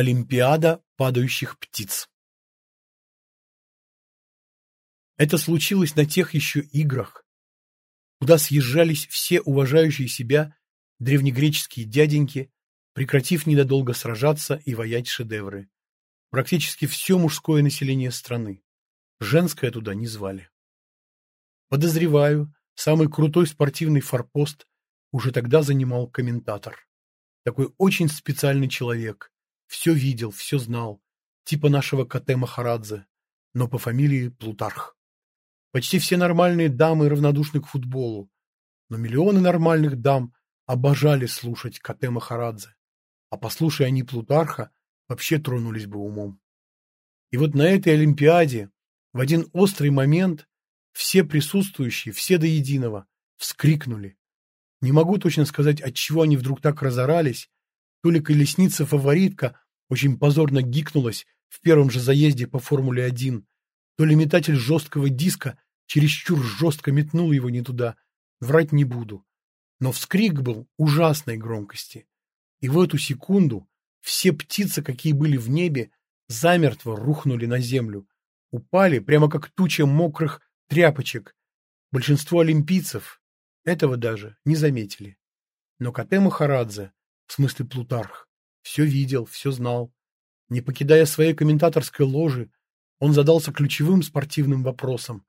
Олимпиада падающих птиц Это случилось на тех еще играх, куда съезжались все уважающие себя древнегреческие дяденьки, прекратив недолго сражаться и воять шедевры. Практически все мужское население страны. Женское туда не звали. Подозреваю, самый крутой спортивный форпост уже тогда занимал комментатор. Такой очень специальный человек. Все видел, все знал. Типа нашего Кате Махарадзе, но по фамилии Плутарх. Почти все нормальные дамы равнодушны к футболу, но миллионы нормальных дам обожали слушать Кате Махарадзе. А послушая они Плутарха, вообще тронулись бы умом. И вот на этой Олимпиаде в один острый момент все присутствующие, все до единого, вскрикнули. Не могу точно сказать, от чего они вдруг так разорались, то ли колесница-фаворитка очень позорно гикнулась в первом же заезде по Формуле-1, то ли метатель жесткого диска чересчур жестко метнул его не туда, врать не буду. Но вскрик был ужасной громкости. И в эту секунду все птицы, какие были в небе, замертво рухнули на землю, упали прямо как туча мокрых тряпочек. Большинство олимпийцев этого даже не заметили. Но Кате Махарадзе, в смысле Плутарх, все видел, все знал. Не покидая своей комментаторской ложи, он задался ключевым спортивным вопросом.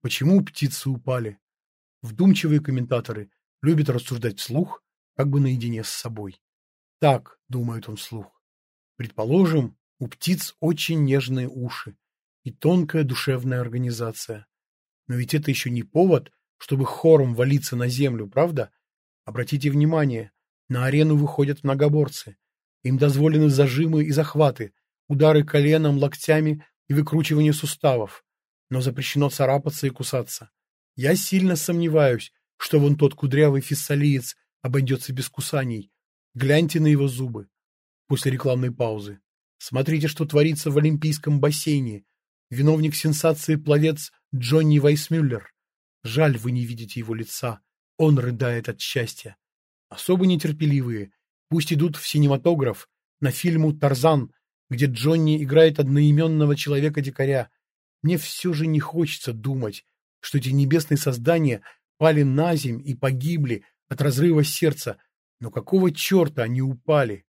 Почему птицы упали? Вдумчивые комментаторы любят рассуждать вслух, как бы наедине с собой. Так, думает он вслух. Предположим, у птиц очень нежные уши и тонкая душевная организация. Но ведь это еще не повод, чтобы хором валиться на землю, правда? Обратите внимание, на арену выходят многоборцы. Им дозволены зажимы и захваты, удары коленом, локтями и выкручивание суставов. Но запрещено царапаться и кусаться. Я сильно сомневаюсь, что вон тот кудрявый фессалиец обойдется без кусаний. Гляньте на его зубы. После рекламной паузы. Смотрите, что творится в Олимпийском бассейне. Виновник сенсации пловец Джонни Вайсмюллер. Жаль, вы не видите его лица. Он рыдает от счастья. Особо нетерпеливые пусть идут в синематограф, на фильму «Тарзан», где Джонни играет одноименного человека-дикаря. Мне все же не хочется думать, что эти небесные создания пали на земь и погибли от разрыва сердца, но какого черта они упали?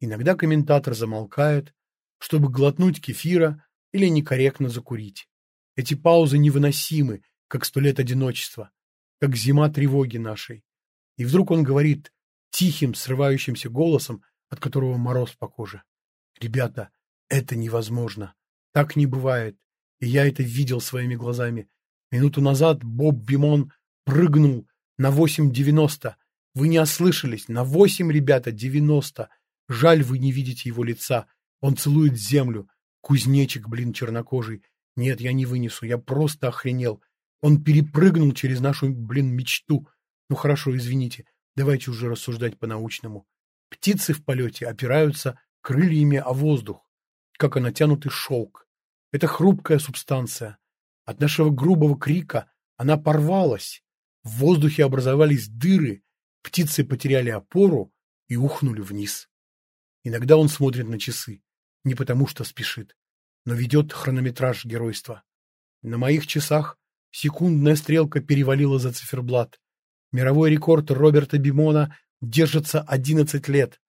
Иногда комментатор замолкает, чтобы глотнуть кефира или некорректно закурить. Эти паузы невыносимы, как сто лет одиночества, как зима тревоги нашей. И вдруг он говорит тихим, срывающимся голосом, от которого мороз по коже. «Ребята, это невозможно. Так не бывает. И я это видел своими глазами. Минуту назад Боб Бимон прыгнул на 8.90. Вы не ослышались. На 8, ребята, 90. Жаль, вы не видите его лица. Он целует землю. Кузнечик, блин, чернокожий. Нет, я не вынесу. Я просто охренел. Он перепрыгнул через нашу, блин, мечту. Ну хорошо, извините. Давайте уже рассуждать по-научному. Птицы в полете опираются крыльями о воздух, как о натянутый шелк. Это хрупкая субстанция. От нашего грубого крика она порвалась. В воздухе образовались дыры, птицы потеряли опору и ухнули вниз. Иногда он смотрит на часы, не потому что спешит, но ведет хронометраж геройства. На моих часах секундная стрелка перевалила за циферблат. Мировой рекорд Роберта Бимона держится 11 лет.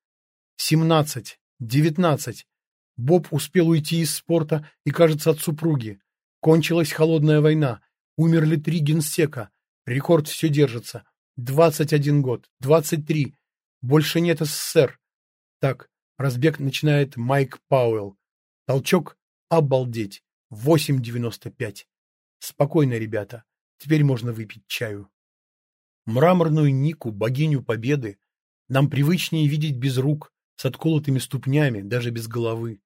17, 19. Боб успел уйти из спорта и, кажется, от супруги. Кончилась холодная война. Умерли три генсека. Рекорд все держится. 21 год. 23. Больше нет СССР. Так, разбег начинает Майк Пауэлл. Толчок. Обалдеть. 8.95. Спокойно, ребята. Теперь можно выпить чаю. Мраморную Нику, богиню победы, нам привычнее видеть без рук, с отколотыми ступнями, даже без головы.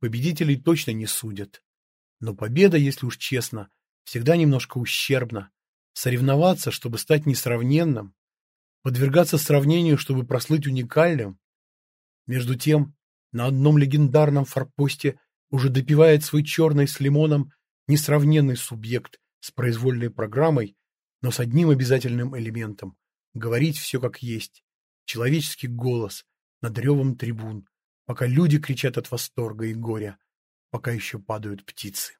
Победителей точно не судят. Но победа, если уж честно, всегда немножко ущербна. Соревноваться, чтобы стать несравненным, подвергаться сравнению, чтобы прослыть уникальным. Между тем, на одном легендарном форпосте уже допивает свой черный с лимоном несравненный субъект с произвольной программой, но с одним обязательным элементом – говорить все как есть. Человеческий голос над ревом трибун, пока люди кричат от восторга и горя, пока еще падают птицы.